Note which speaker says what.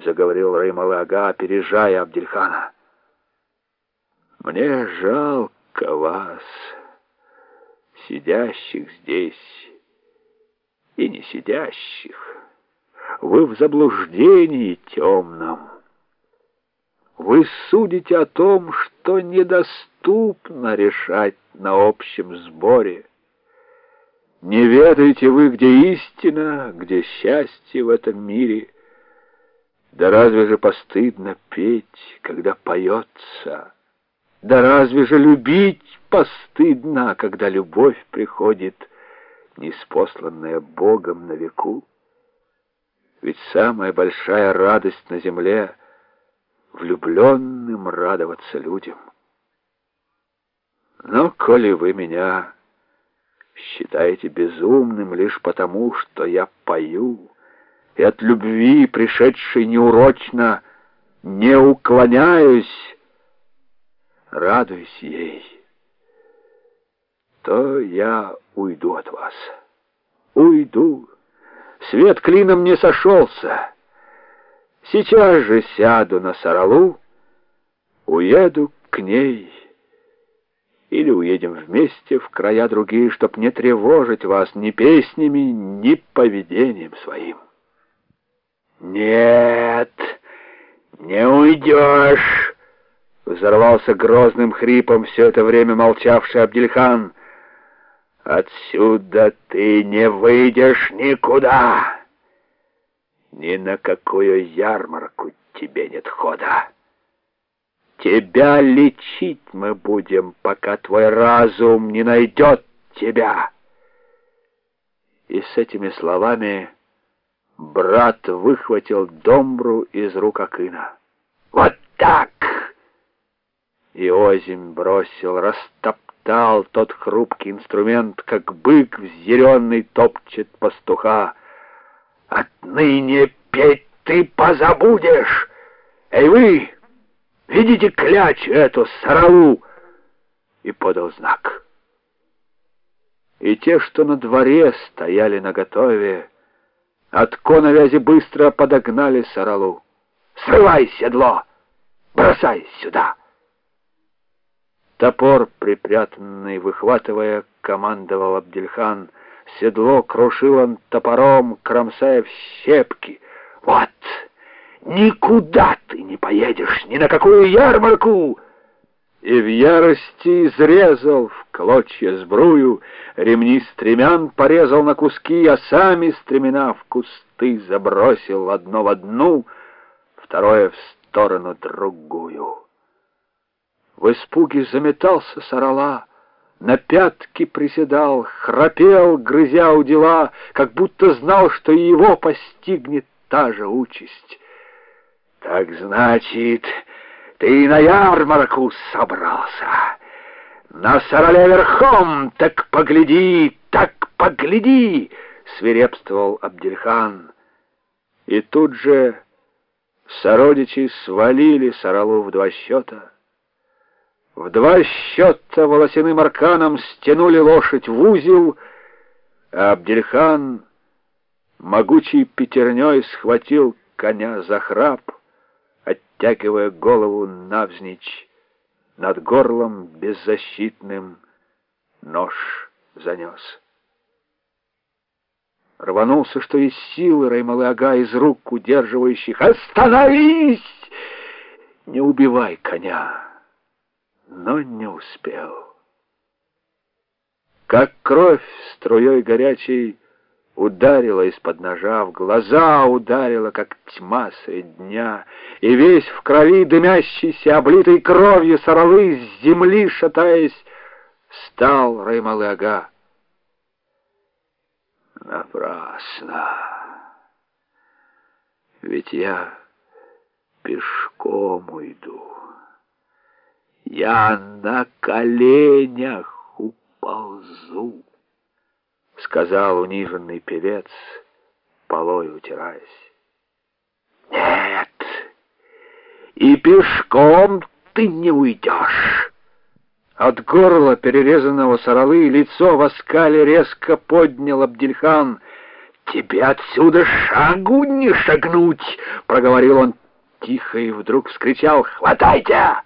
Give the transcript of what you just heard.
Speaker 1: заговорил Раймалы-ага, опережая Абдельхана. «Мне жалко вас, сидящих здесь и не сидящих. Вы в заблуждении темном. Вы судите о том, что недоступно решать на общем сборе. Не ведаете вы, где истина, где счастье в этом мире. Да разве же постыдно петь, когда поется? Да разве же любить постыдно, когда любовь приходит, неспосланная Богом на веку? Ведь самая большая радость на земле — влюбленным радоваться людям. Но коли вы меня считаете безумным лишь потому, что я пою, и от любви, пришедшей неурочно, не уклоняюсь, радуюсь ей, то я уйду от вас. Уйду. Свет клином не сошелся. Сейчас же сяду на саралу, уеду к ней или уедем вместе в края другие, чтоб не тревожить вас ни песнями, ни поведением своим. Нет, не уйдешь, взорвался грозным хрипом все это время молчавший Абдельхан. Отсюда ты не выйдешь никуда. Ни на какую ярмарку тебе нет хода. Тебя лечить мы будем, пока твой разум не найдет тебя. И с этими словами брат выхватил домбру из рук Акына. Вот так! И Озим бросил, растоптал тот хрупкий инструмент, как бык взъяренный топчет пастуха. Отныне петь ты позабудешь! Эй вы! Видите кляч эту саралу!» И подал знак. И те, что на дворе стояли наготове, от коновязи быстро подогнали саралу. «Срывай седло! Бросай сюда!» Топор, припрятанный, выхватывая, командовал Абдельхан. Седло крушил он топором, кромсая в щепки. «Вот!» Никуда ты не поедешь, ни на какую ярмарку!» И в ярости изрезал в клочья сбрую, Ремни стремян порезал на куски, А сами стремена в кусты забросил Одно в одну, второе в сторону другую. В испуге заметался сорола, На пятки приседал, храпел, грызя у дела, Как будто знал, что и его постигнет та же участь. Так значит, ты на ярмарку собрался? На сороле верхом, так погляди, так погляди, свирепствовал Абдельхан. И тут же сородичи свалили соролу в два счета. В два счета волосяным арканом стянули лошадь в узел, а Абдельхан могучей пятерней схватил коня за храп, оттягивая голову навзничь, над горлом беззащитным нож занес. Рванулся, что из силы Раймалы-ага из рук удерживающих. «Остановись! Не убивай коня!» Но не успел. Как кровь струей горячей ударила из-под ножа, в глаза ударила, как тьма средь дня, и весь в крови дымящийся, облитый кровью соролы, с земли шатаясь, стал Раймалы-ага. Напрасно. Ведь я пешком уйду. Я на коленях уползу. — сказал униженный певец, полой утираясь. «Нет, и пешком ты не уйдешь!» От горла перерезанного соролы лицо в оскале резко поднял Абдельхан. тебе отсюда шагу не шагнуть!» — проговорил он тихо и вдруг вскричал «Хватайте!»